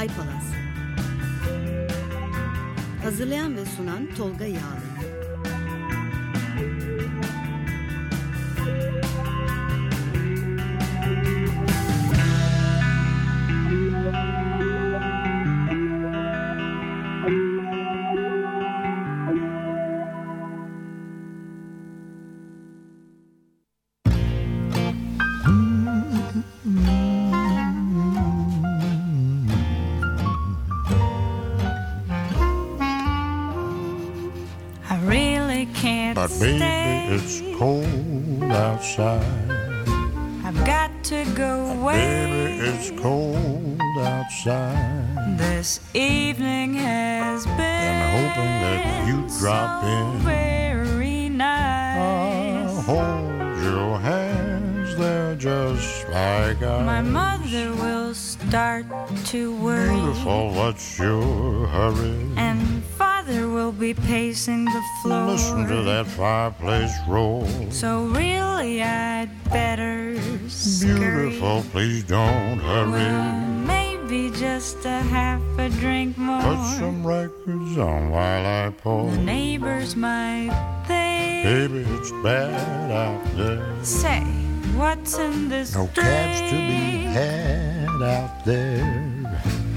Ay Palaz. Hazırlayan ve sunan Tolga Yağlı. Outside. I've got to go away. Baby, it's cold outside. This evening has been And hoping that you drop so in. very I'll hold your hands, they're just like ice. My mother will start to worry, Beautiful, what's your hurry? and be pacing the floor. Listen to that fireplace roll. So really, I'd better scurry. Beautiful, please don't Well, hurry. maybe just a half a drink more. Put some records on while I pour. The neighbors might think. Baby, it's bad out there. Say, what's in this No drink? cabs to be had out there.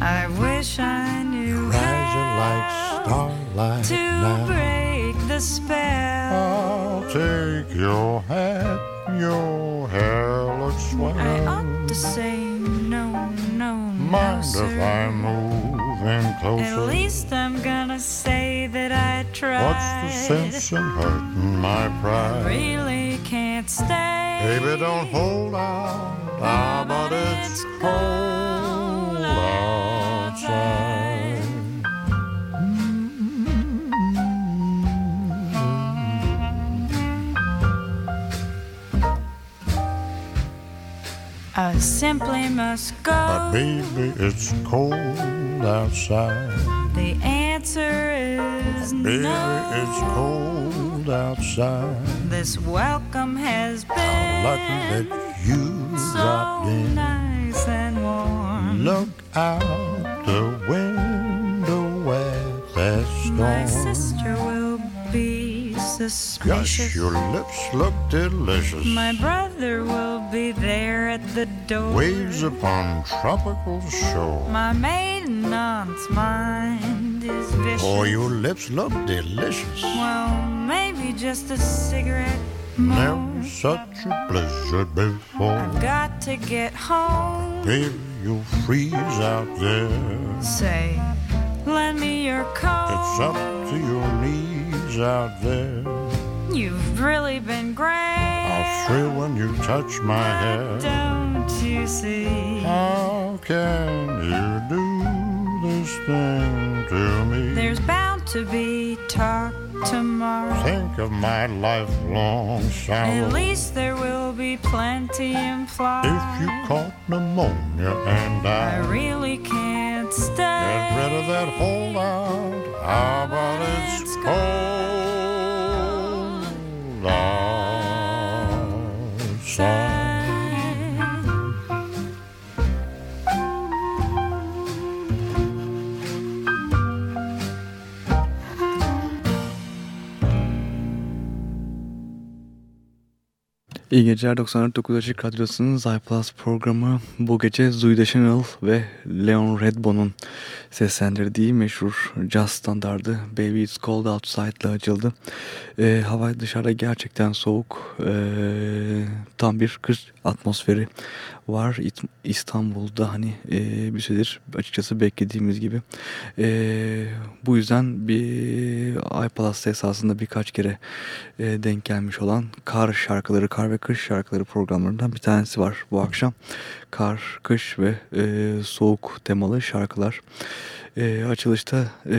I wish I knew Rising like starlight to now. break the spell. I'll take your hat, your hair looks swell. I ought to say no, no, no, Mind sir. if I move in closer? At least I'm gonna say that I tried. What's the sense in hurting my pride? Really can't stay. Baby, don't hold out. Ah, but it's cold simply must go. But baby, it's cold outside. The answer is Baby, no. it's cold outside. This welcome has How been lucky that you dropped so in. nice and warm. Look out the window at that storm. My sister will be suspicious. Gosh, your lips look delicious. My brother will be there at the door. Waves upon tropical shore. My maiden aunt's mind is vicious. Oh, your lips look delicious. Well, maybe just a cigarette more. Never such a blizzard before. I've got to get home. Baby, you'll freeze out there. Say, lend me your coat. It's up to your knees out there. You've really been great. I'll thrill when you touch my hair. Don't you see? How can you do this thing to me? There's bound to be talk tomorrow. Think of my lifelong sorrow. At least there will be plenty implied. If you caught pneumonia and I I really can't stay. get rid of that holdout, how about it's go. cold oh sad. İyi geceler 94.9 Açık Radyosu'nun Zayplus programı bu gece Zooey Deschanel ve Leon Redbon'un seslendirdiği meşhur jazz standardı Baby It's Cold Outside ile açıldı. Ee, hava dışarıda gerçekten soğuk. Ee, tam bir kış atmosferi var İstanbul'da hani e, bir süredir açıkçası beklediğimiz gibi. Ee, bu yüzden bir iPalas'ta esasında birkaç kere e, denk gelmiş olan kar şarkıları, kar ve kış şarkıları programlarından bir tanesi var bu akşam. Kar, kış ve e, soğuk temalı şarkılar. E, açılışta e,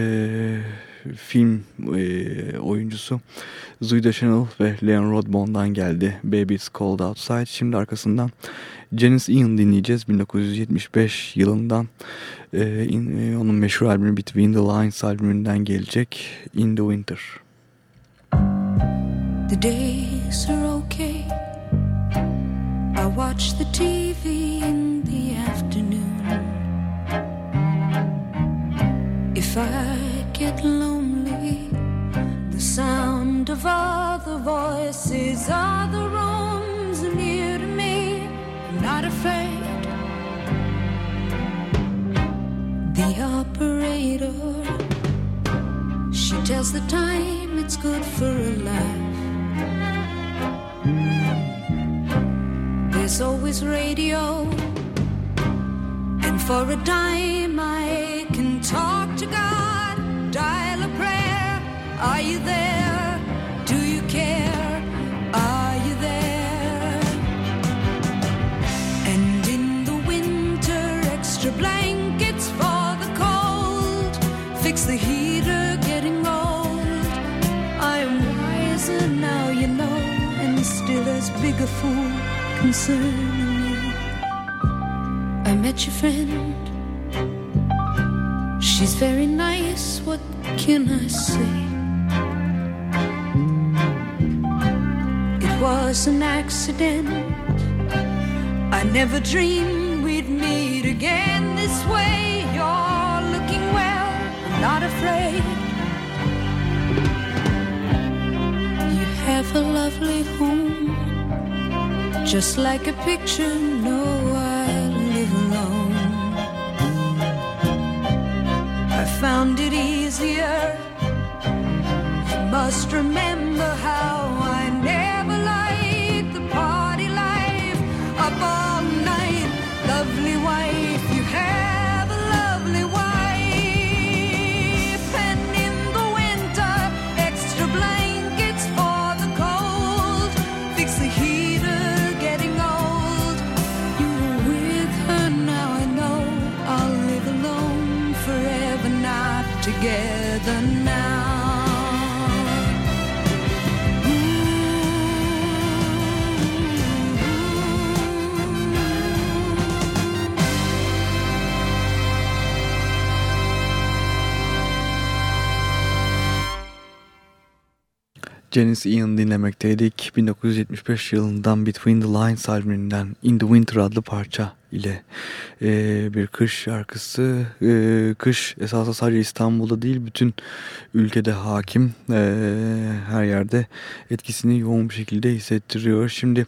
film e, oyuncusu Zooey Deschanel ve Leon Rodbon'dan geldi. Baby It's Cold Outside. Şimdi arkasından Janis Ian dinleyeceğiz. 1975 yılından e, in- e, onun meşhur albümü Between the Lines albümünden gelecek In the Winter. The days are okay. I watch the TV in the afternoon. If I get lonely, the sound of other voices, other rooms near to me. I'm not afraid. The operator. She tells the time it's good for a laugh. There's always radio, and for a dime I can talk to God, dial a prayer. Are you there? Do you care? Are you there? And in the winter, extra blankets for the cold. Fix the heater, getting old. I am wiser now, you know, and still as big a fool concerning you. I met your friend. She's very nice, what can I say? It was an accident. I never dreamed we'd meet again this way. You're looking well, not afraid. You have a lovely home, just like a picture. No, I live alone. I found it easier. You must remember how Janis Ian dinlemekteydik. 1975 yılından Between the Lines albümünden In the Winter adlı parça ile e, bir kış şarkısı. E, kış esasında sadece İstanbul'da değil bütün ülkede hakim. E, her yerde etkisini yoğun bir şekilde hissettiriyor. Şimdi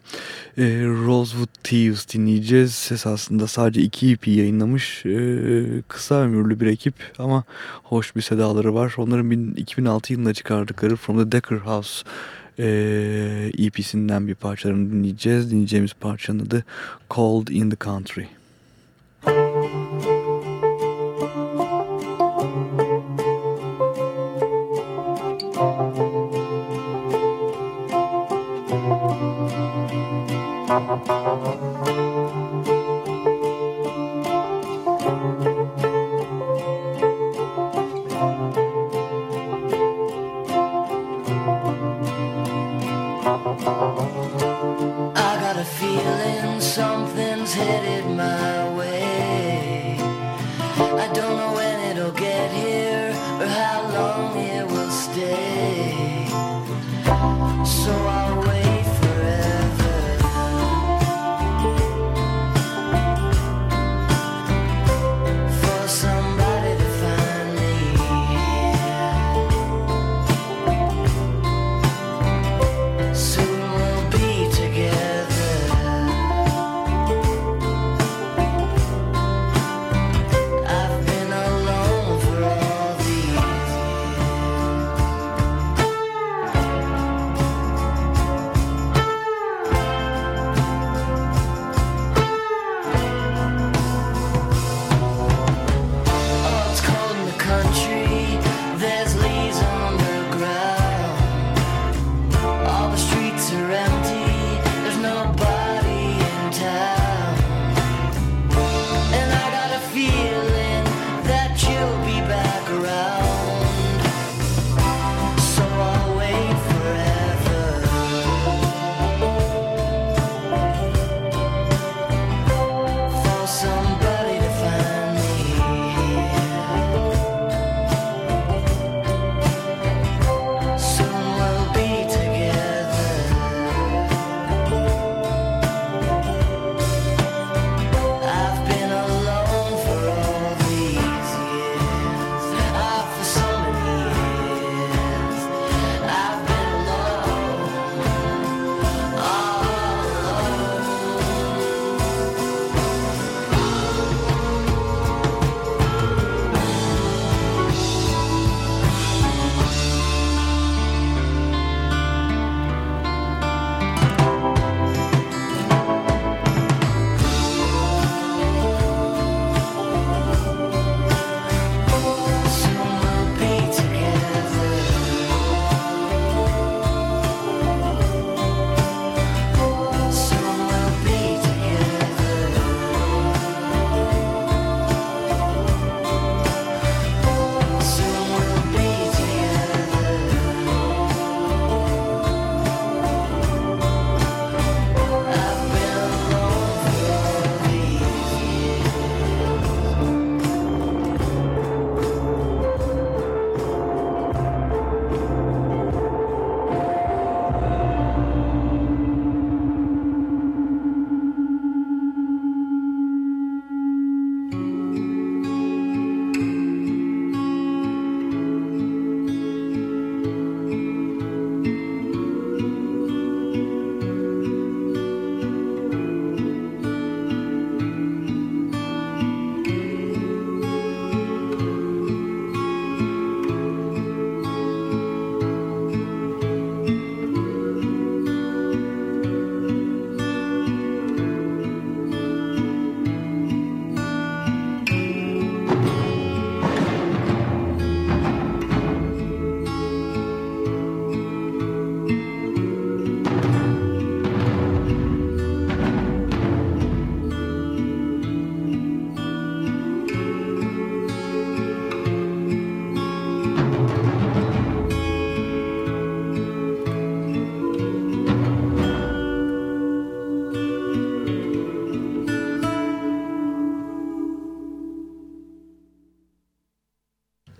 e, Rosewood Thieves dinleyeceğiz. Esasında sadece iki EP yayınlamış. E, kısa ömürlü bir ekip ama hoş bir sedaları var. Onların bin- 2006 yılında çıkardıkları From the Decker House e, EP'sinden bir parçalarını dinleyeceğiz. Dinleyeceğimiz parçanın adı Cold in the Country. I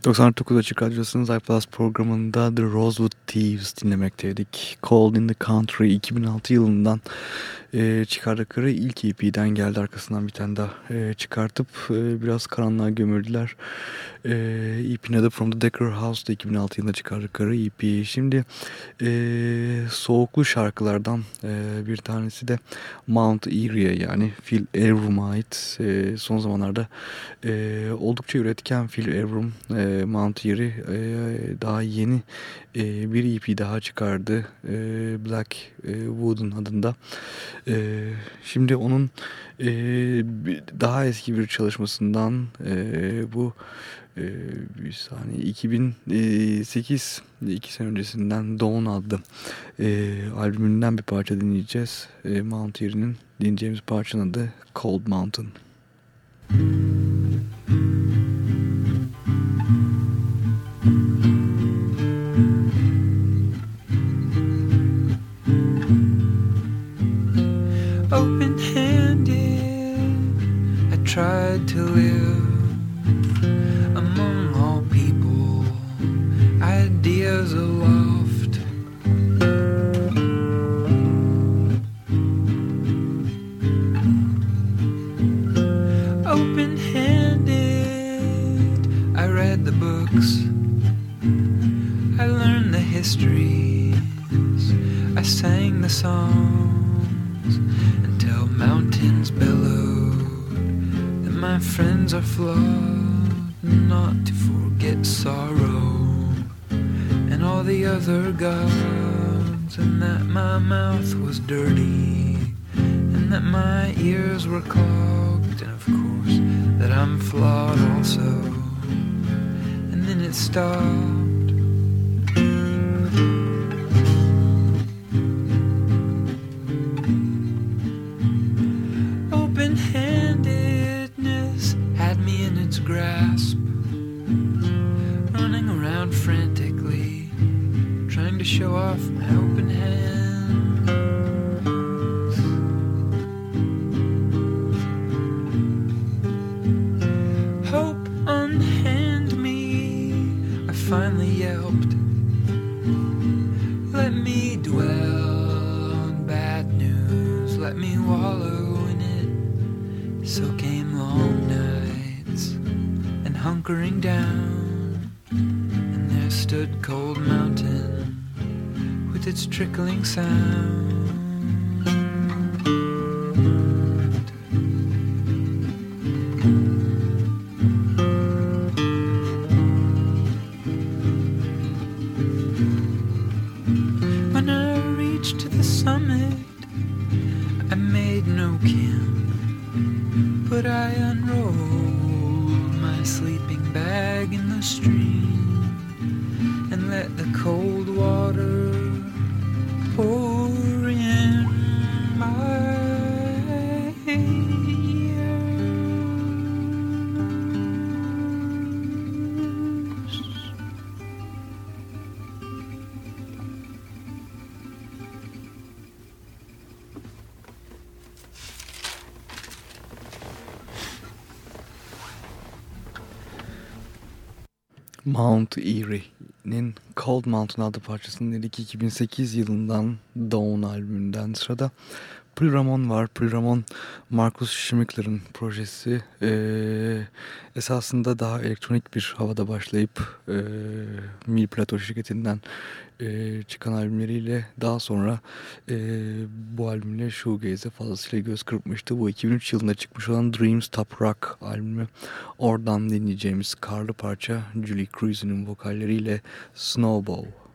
99 Açık Radyosu'nun iPlus programında The Rosewood Thieves dinlemekteydik. Cold in the Country 2006 yılından e, çıkardıkları ilk EP'den geldi arkasından bir tane daha e, çıkartıp e, biraz karanlığa gömüldüler. E, EP'nin adı From the Decker House'da 2006 yılında çıkardıkları EP. Şimdi e, soğuklu şarkılardan e, bir tanesi de Mount Erie yani Phil Everum'a ait e, son zamanlarda e, oldukça üretken Phil Everum e, Mount Erie e, daha yeni e, bir EP daha çıkardı e, Black Wood'un adında. E, şimdi onun e, daha eski bir çalışmasından e, bu e, bir saniye 2008 iki sene öncesinden Dawn adlı e, albümünden bir parça dinleyeceğiz. E, Mount dinleyeceğimiz parçanın adı Cold Mountain. tried to live among all people, ideas aloft. Open handed, I read the books, I learned the histories, I sang the songs until mountains bellowed my friends are flawed, not to forget sorrow and all the other gods, and that my mouth was dirty, and that my ears were clogged, and of course that I'm flawed also. And then it stopped. Trickling sound. Mount Erie'nin Cold Mountain adlı parçasının dedik 2008 yılından Dawn albümünden sırada Priramon var. Priramon Markus Schmickler'ın projesi. Ee, esasında daha elektronik bir havada başlayıp e, Mil Plato şirketinden e, çıkan albümleriyle daha sonra e, bu albümle Shoegaze'e fazlasıyla göz kırpmıştı. Bu 2003 yılında çıkmış olan Dreams Top Rock albümü. Oradan dinleyeceğimiz karlı parça Julie Cruise'nin vokalleriyle Snowball.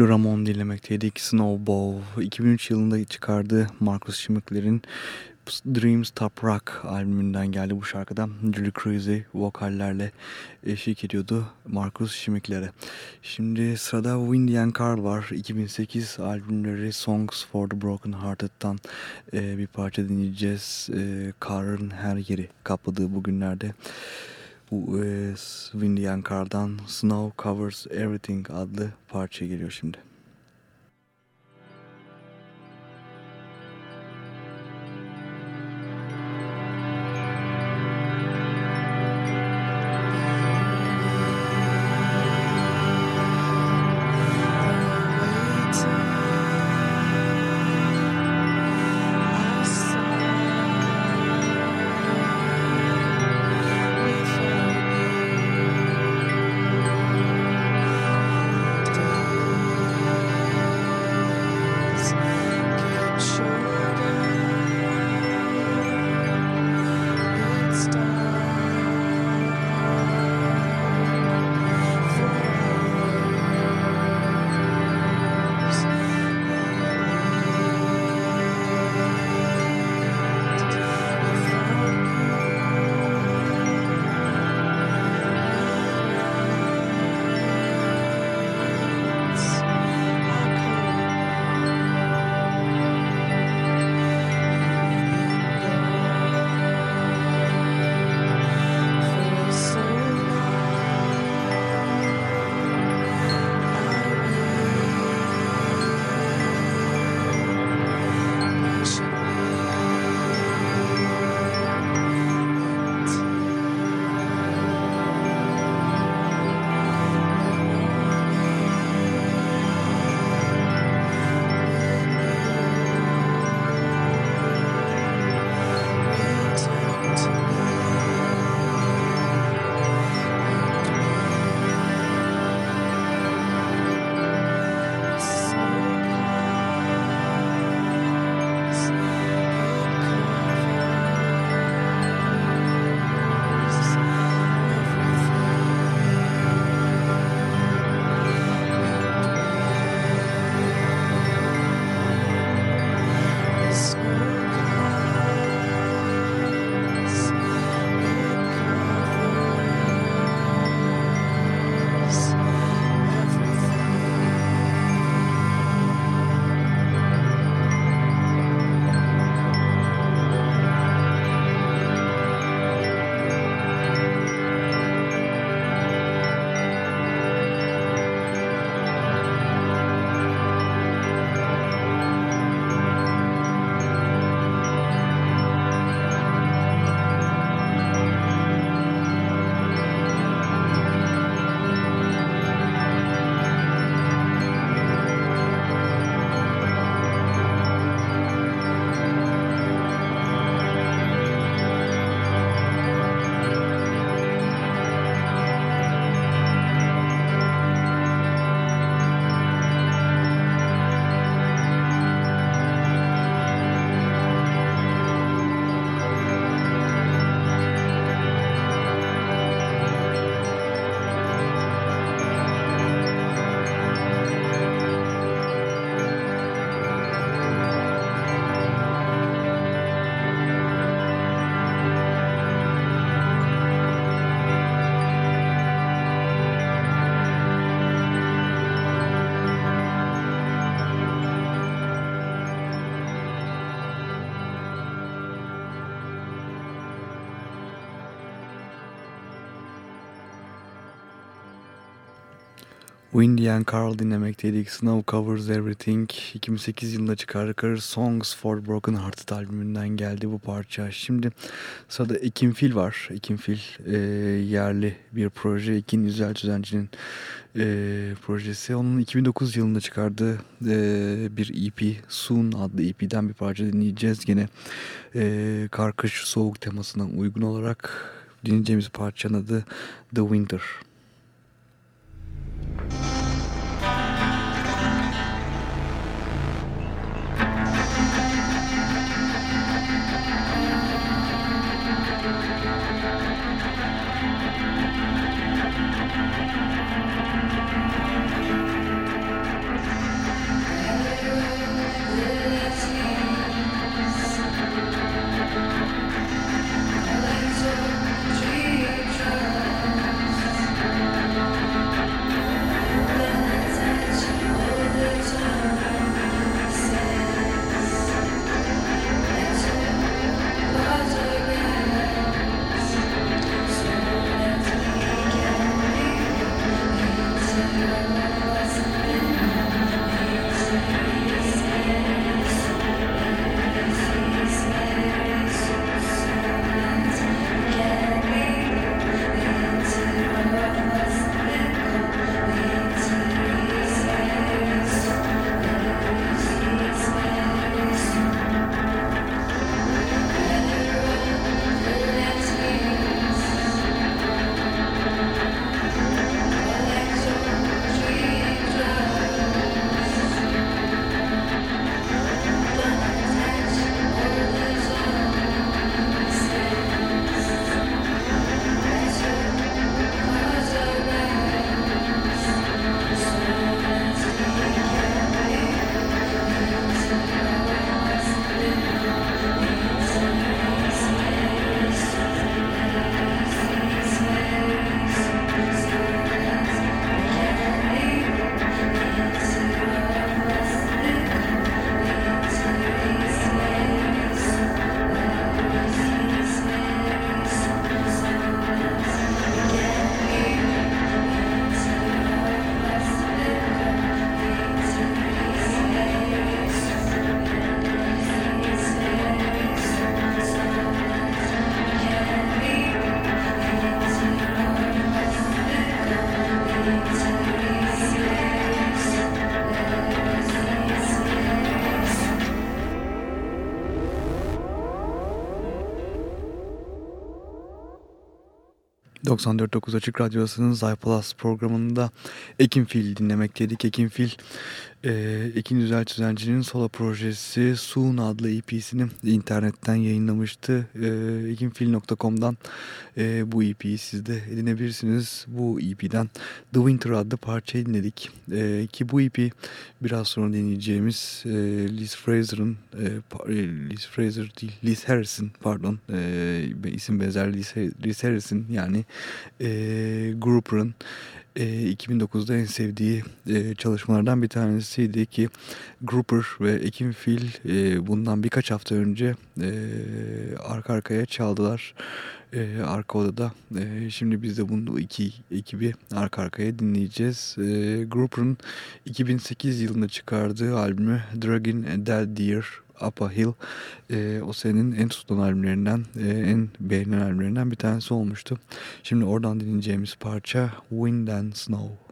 Blue Ramon dinlemekteydik. Snowball 2003 yılında çıkardığı Marcus Schmickler'in Dreams Top Rock albümünden geldi bu şarkıda. Julie Cruise vokallerle eşlik ediyordu Marcus Schmickler'e. Şimdi sırada Windy and Carl var. 2008 albümleri Songs for the Broken Hearted'dan e, bir parça dinleyeceğiz. E, Carl'ın her yeri kapladığı bugünlerde. Bu e, Windy and Carl'dan Snow Covers Everything adlı parça geliyor şimdi. Windy and Carl dinlemekteydik. Snow Covers Everything 2008 yılında çıkardıkları Songs for Broken Hearted albümünden geldi bu parça. Şimdi sırada Ekim Fil var. Ekim Fil e, yerli bir proje. Ekin Yüzel Düzenci'nin e, projesi. Onun 2009 yılında çıkardığı e, bir EP Soon adlı EP'den bir parça dinleyeceğiz. Yine e, kar, kış, soğuk temasına uygun olarak dinleyeceğimiz parçanın adı The Winter. Bye. ...94.9 Açık Radyosu'nun Zaypalas programında Ekim Fil dinlemekteydik. Ekim Fil e, Ekin Düzel Tüzenci'nin solo projesi Soon adlı EP'sini internetten yayınlamıştı. E, ekinfil.com'dan e, bu EP'yi siz de edinebilirsiniz. Bu EP'den The Winter adlı parçayı dinledik. E, ki bu EP biraz sonra dinleyeceğimiz e, Liz Fraser'ın e, Liz Fraser değil Liz Harris'in pardon e, isim benzer Liz, Liz Harris'in yani e, Grouper'ın 2009'da en sevdiği e, çalışmalardan bir tanesiydi ki Grouper ve Ekim Fil e, bundan birkaç hafta önce e, arka arkaya çaldılar e, arka odada. E, şimdi biz de bunu iki ekibi arka arkaya dinleyeceğiz. E, Grouper'ın 2008 yılında çıkardığı albümü Dragon Dead Deer Up a Hill e, o senin en tutulan albümlerinden, e, en beğenilen albümlerinden bir tanesi olmuştu. Şimdi oradan dinleyeceğimiz parça Wind and Snow.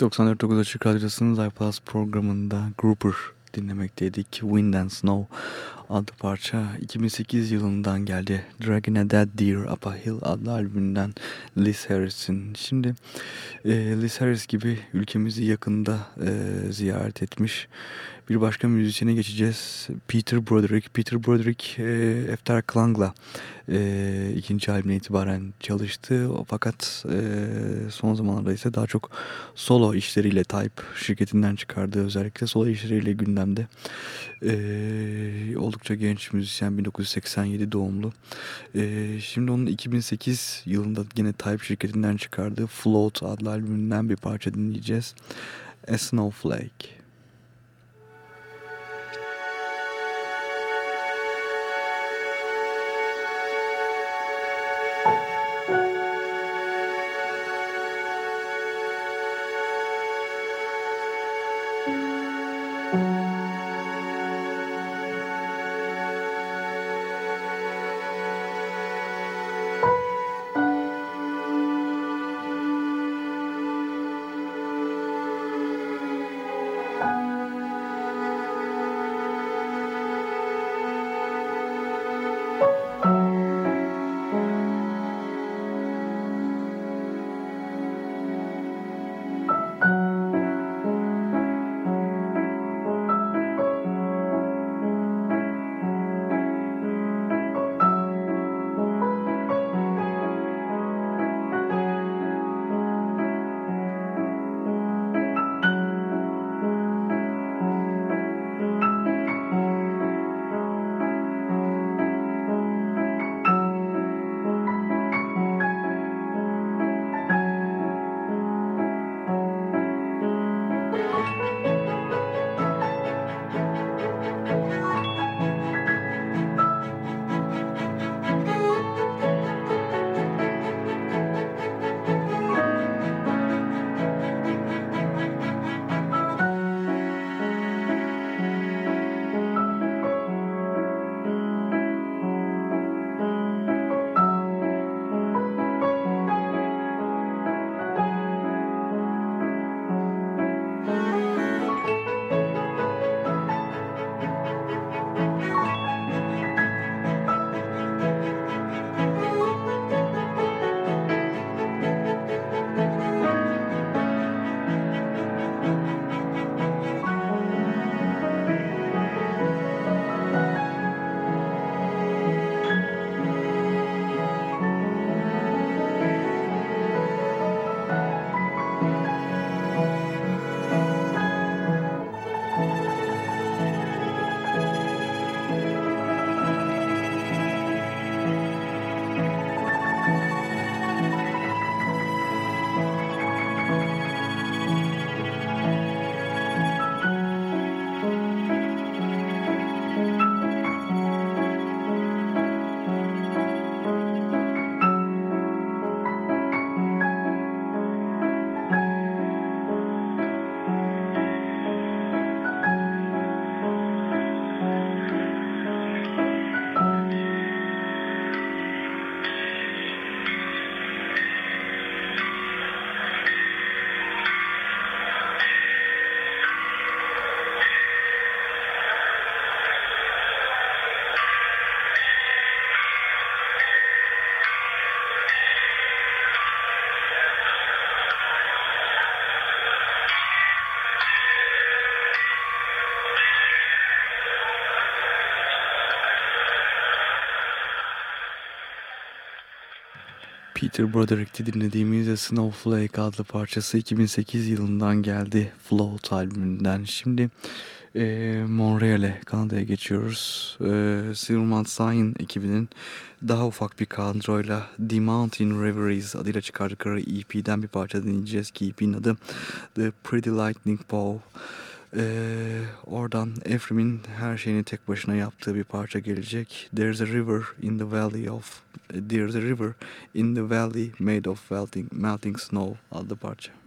94.9 Açık Radyosu'nun iPlus programında Grouper dinlemekteydik. Wind and Snow adlı parça 2008 yılından geldi. Dragging a Dead Deer Up a Hill adlı albümünden Liz Harris'in. Şimdi e, Liz Harris gibi ülkemizi yakında e, ziyaret etmiş bir başka müzisyene geçeceğiz. Peter Broderick. Peter Broderick e, Efter Klang'la e, ikinci albümüne itibaren çalıştı. Fakat e, son zamanlarda ise daha çok solo işleriyle Type şirketinden çıkardığı özellikle solo işleriyle gündemde. E, oldukça genç müzisyen 1987 doğumlu. E, şimdi onun 2008 yılında yine Type şirketinden çıkardığı Float adlı albümünden bir parça dinleyeceğiz. A Snowflake. Peter Broderick'te dinlediğimiz Snowflake adlı parçası 2008 yılından geldi Float albümünden. Şimdi e, Montreal'e, Kanada'ya geçiyoruz. E, Silverman Sign ekibinin daha ufak bir kadroyla The Mountain Reveries adıyla çıkardıkları EP'den bir parça dinleyeceğiz ki EP'nin adı The Pretty Lightning Bow. Ee, oradan Efrim'in her şeyini tek başına yaptığı bir parça gelecek. There's a river in the valley of There's a river in the valley made of melting, melting snow adlı parça.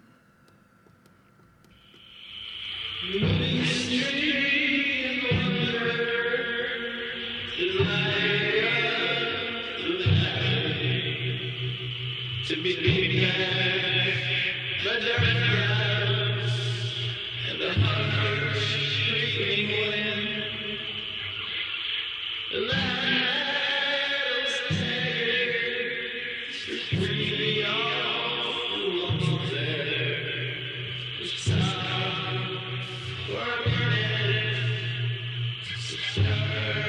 Summer.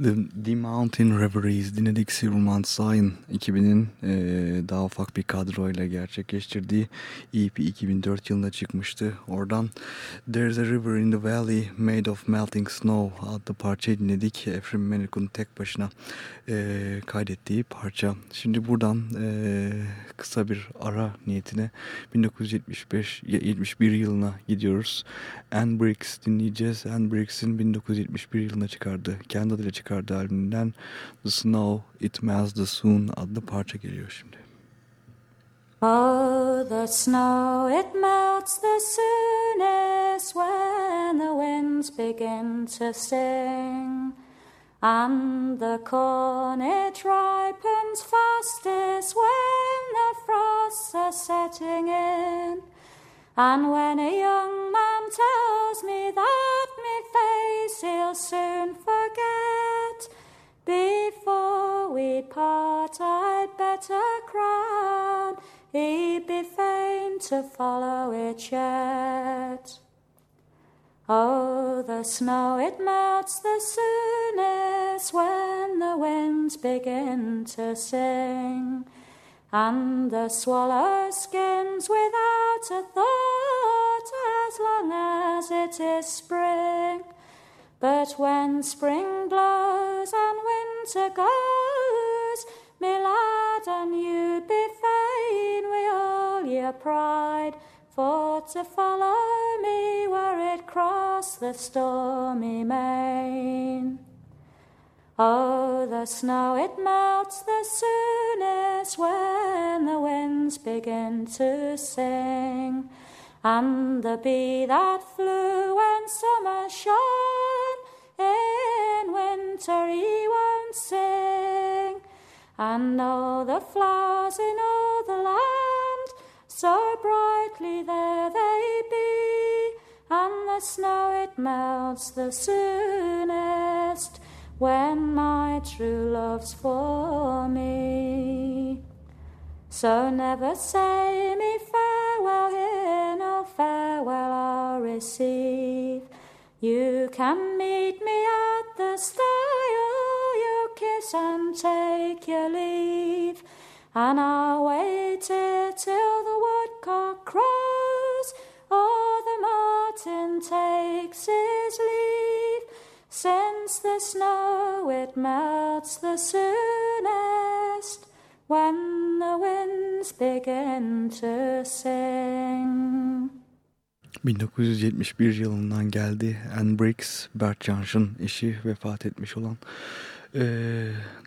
The, The Mountain Reveries dinledik Silverman Sign 2000'in e, daha ufak bir kadroyla gerçekleştirdiği EP 2004 yılında çıkmıştı. Oradan There's a River in the Valley Made of Melting Snow adlı parçayı dinledik. Efrem Menekun tek başına e, kaydettiği parça. Şimdi buradan e, kısa bir ara niyetine 1975 71 yılına gidiyoruz. Anne Briggs dinleyeceğiz. Anne Briggs'in 1971 yılında çıkardığı, kendi adıyla çıkardığı albümünden The Snow the Soon adlı parça geliyor şimdi. Oh, the snow, it melts the soonest when the winds begin to sing. And the corn, it ripens fastest when the frosts are setting in. And when a young man tells me that me face he'll soon forget, before we part I'd better crown, he'd be fain to follow it yet. Oh, the snow it melts the soonest when the winds begin to sing. And the swallow skims without a thought as long as it is spring. But when spring blows and winter goes, me lad and you be fain with all your pride, for to follow me where it cross the stormy main. Oh, the snow it melts the soonest when the winds begin to sing. And the bee that flew when summer shone, in winter he won't sing. And all the flowers in all the land, so brightly there they be, and the snow it melts the soonest when my true love's for me. So never say me farewell here, no farewell I'll receive. You can meet me at the stile, you kiss and take your leave. And I'll wait here till the woodcock crows, or the martin takes his leave. Since the snow it melts the soonest when the winds begin to sing. 1971 yılından geldi. Anne Briggs, Bert Jansch'ın eşi vefat etmiş olan e,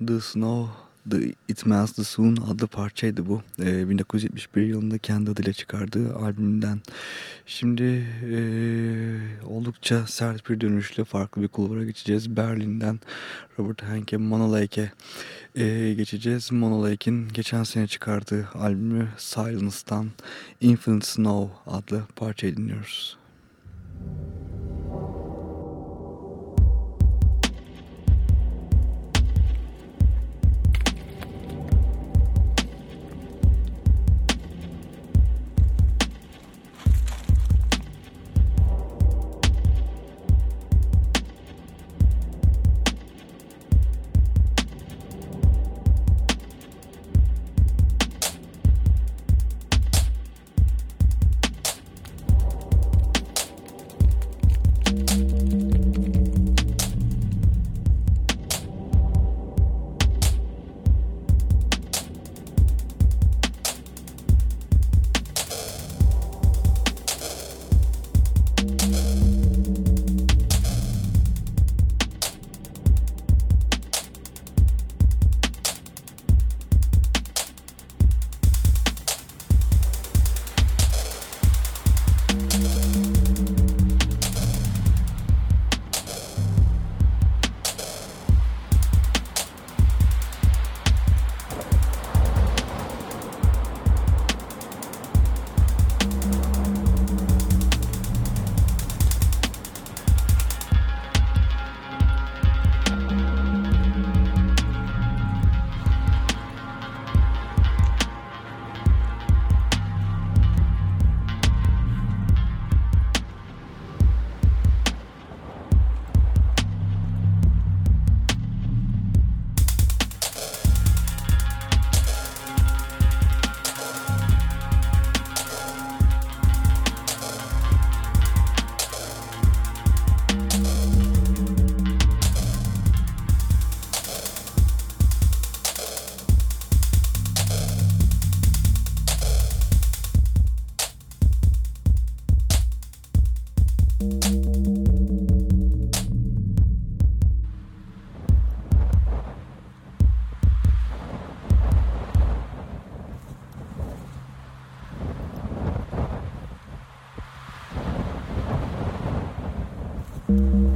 The Snow, The It Melts the Soon adlı parçaydı bu. E, 1971 yılında kendi adıyla çıkardığı albümünden. Şimdi e, oldukça sert bir dönüşle farklı bir kulvara geçeceğiz. Berlin'den Robert Henke Monolake'e e, geçeceğiz. Monolake'in geçen sene çıkardığı albümü Silence'dan Infinite Snow adlı parçayı dinliyoruz. you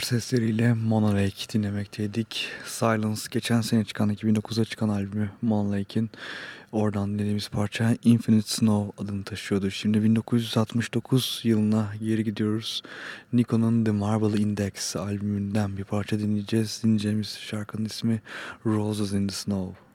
Gitar sesleriyle Monolake dinlemekteydik. Silence geçen sene çıkan 2009'da çıkan albümü Monolake'in oradan dinlediğimiz parça Infinite Snow adını taşıyordu. Şimdi 1969 yılına geri gidiyoruz. Nikon'un The Marble Index albümünden bir parça dinleyeceğiz. Dinleyeceğimiz şarkının ismi Roses in the Snow.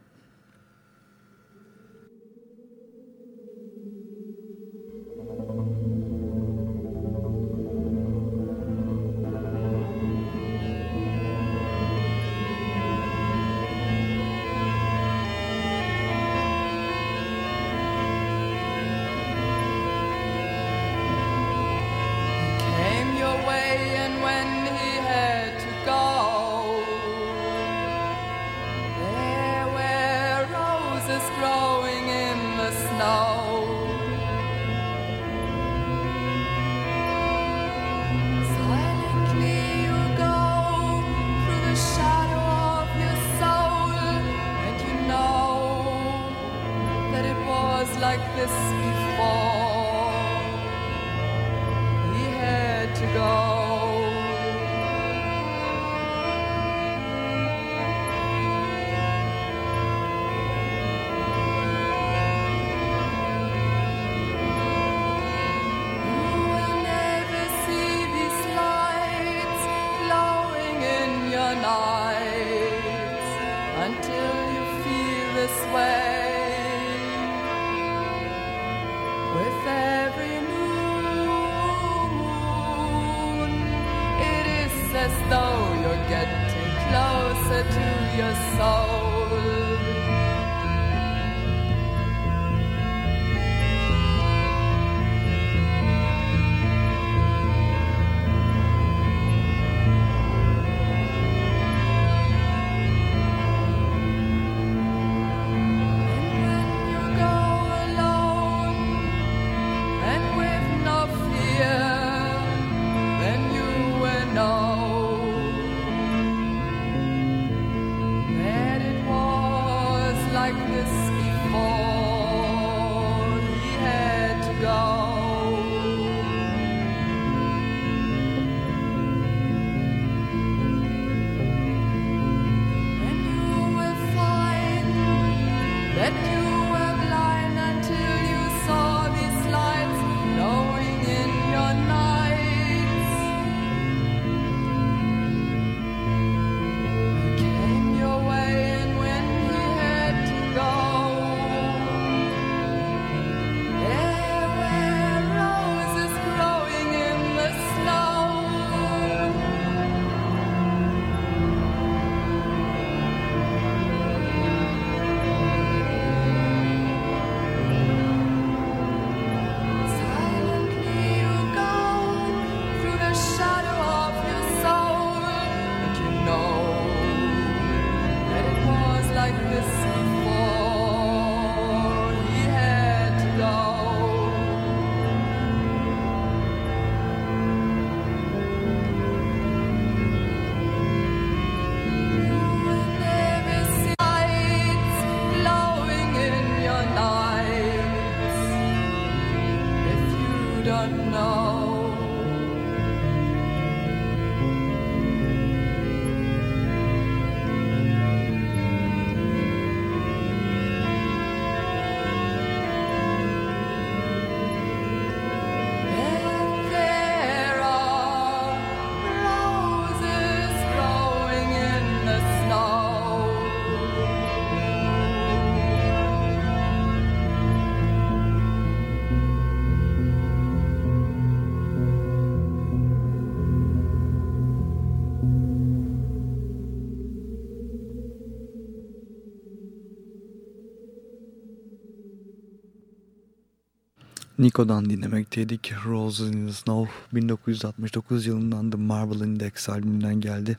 Nico'dan dinlemekteydik. Roses in the Snow 1969 yılından The Marble Index albümünden geldi.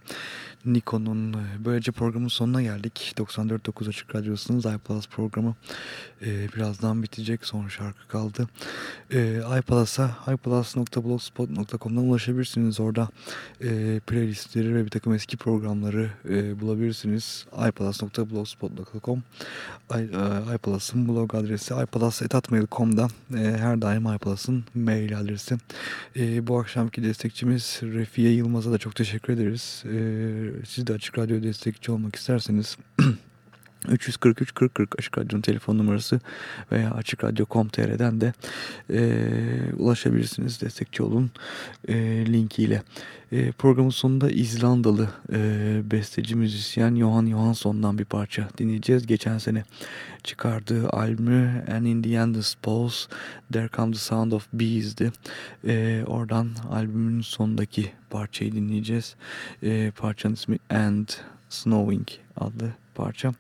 Nico'nun e, böylece programın sonuna geldik. 94.9 Açık Radyosu'nun iPlus programı ee, birazdan bitecek. Son şarkı kaldı. Ee, iPlus'a iPlus.blogspot.com'dan ulaşabilirsiniz. Orada e, playlistleri ve bir takım eski programları e, bulabilirsiniz. iPlus.blogspot.com e, iPlus'ın blog adresi iPlus.mail.com'da e, her daim iPlus'ın mail adresi. E, bu akşamki destekçimiz Refiye Yılmaz'a da çok teşekkür ederiz. E, siz de Açık Radyo destekçi olmak isterseniz 343 40 40 Açık Radyo'nun telefon numarası veya açıkradyo.com.tr'den de e, ulaşabilirsiniz. Destekçi olun e, linkiyle. E, programın sonunda İzlandalı e, besteci müzisyen Johan Johansson'dan bir parça dinleyeceğiz. Geçen sene çıkardığı albümü And in the End Suppose There Comes the Sound of Bees'di. E, oradan albümün sonundaki parçayı dinleyeceğiz. E, parçanın ismi And Snowing adlı parça.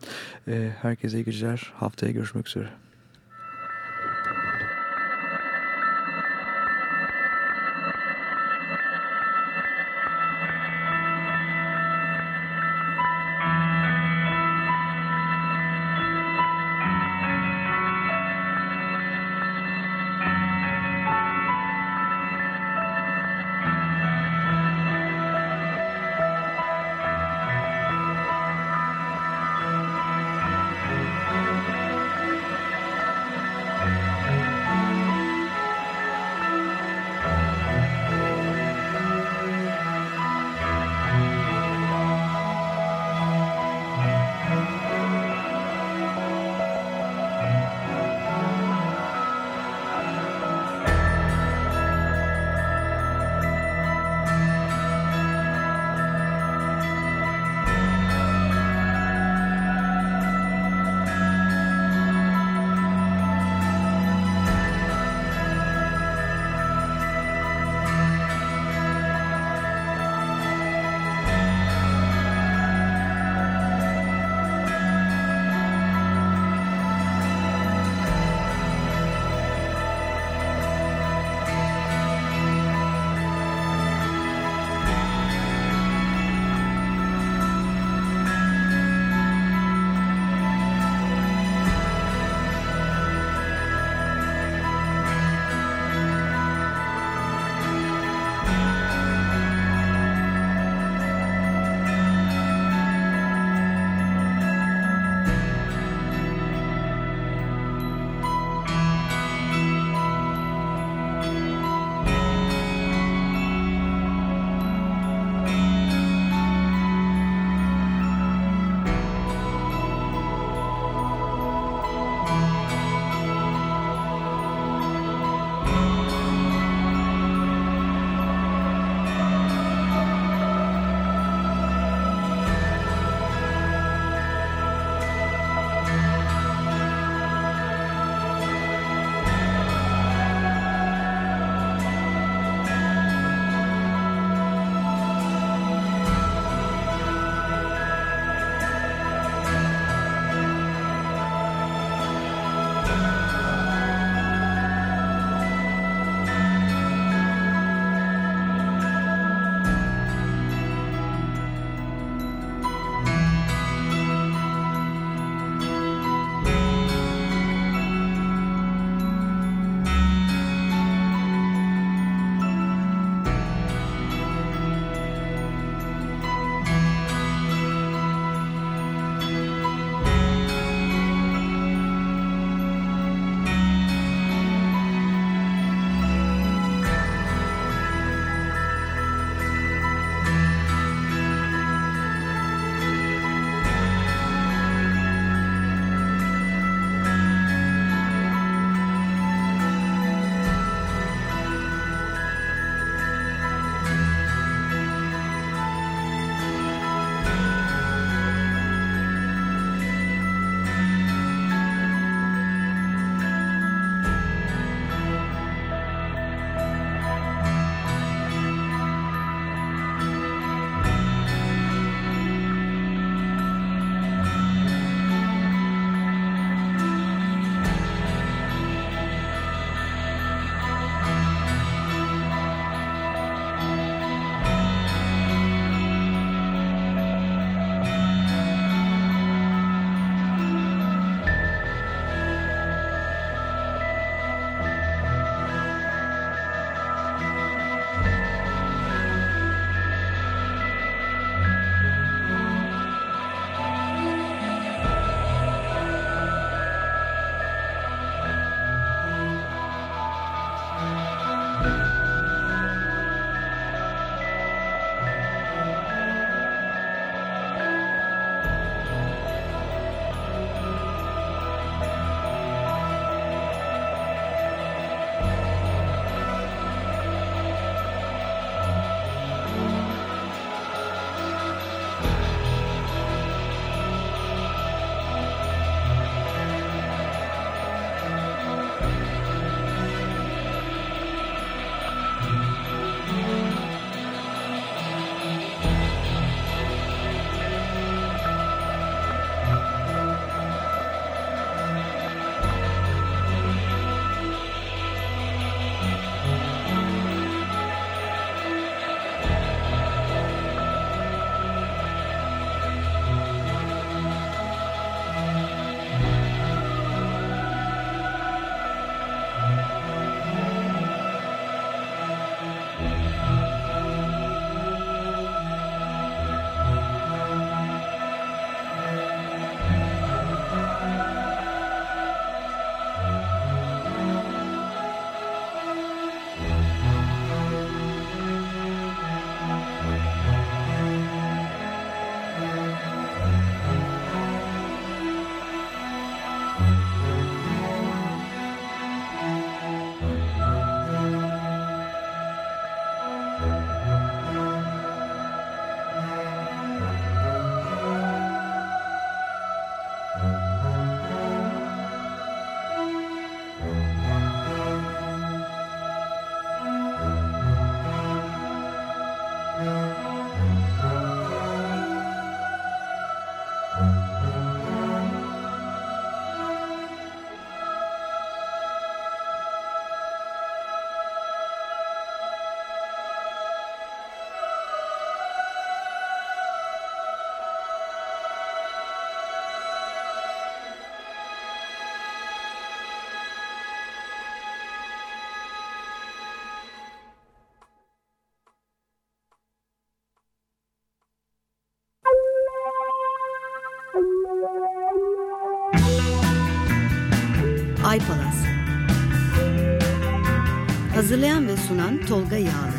E, herkese iyi geceler. Haftaya görüşmek üzere. Sunan Tolga Yağlı.